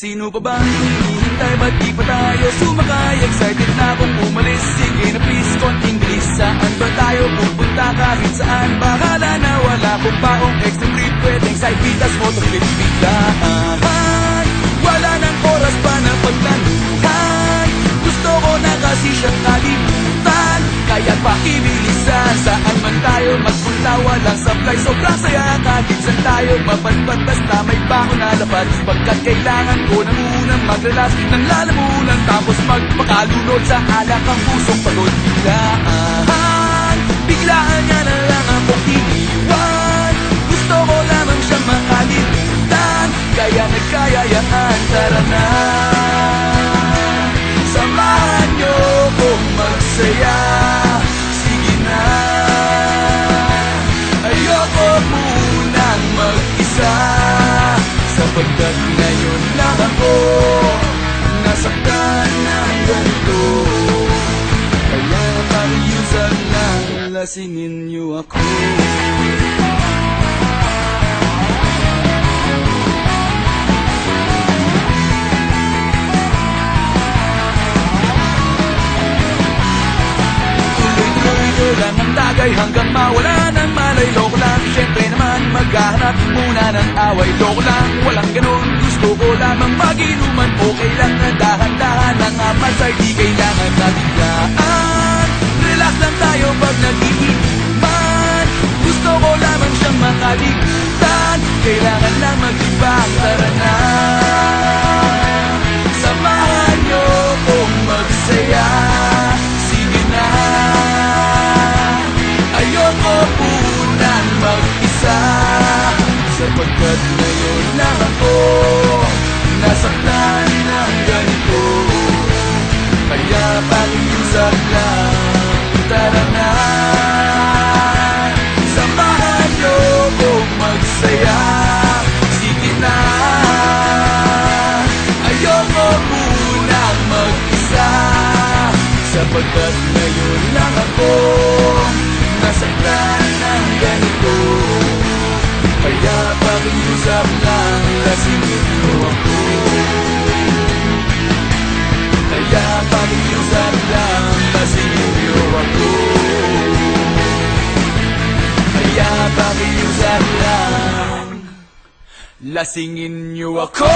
pa bang hinihintay? Ba't di pa tayo sumakay? Excited na akong umalis. Sige na please, konting bilis. Saan ba tayo pupunta? Kahit saan? Bahala na wala kong paong extra trip. Pwedeng side bitas, motor clip biglaan Wala nang oras pa ng pagtanuhan Gusto ko na kasi siyang kalimutan. Kaya pakibilisan Saan man tayo magpunta Walang supply. Sobrang saya kahit saan tayo. Mapadpad Basta may bako na lapad. Pagkat kailangan ko na munang maglalas Ng lalamunan Tapos magpakalunod Sa alak ang pusong pagod. Biglaan Sapagkat ngayon lang ako Nasaktan ng ganito. Kaya pariusan lang Lasingin niyo ako tagay hanggang mawala ng malay. Loko lang, syempre naman maghahanap muna ng away. Loko lang, walang ganun, gusto ko lamang maginuman. Okay lang na dahan-dahan ang amasay Di kailangan na biglaan Relax lang tayo pag nag-iiman. Gusto ko lamang siyang makalimutan. Kailangan lang maglibang, tara Munang mag-isa. Sapagkat ngayon lang ako Nasaktan ng ganito. Kaya pakiusap lang Tara na. Samahan niyo kong magsaya. Sige na. Ayoko munang mag-isa. Sapagkat ngayon lang ako la singing you call.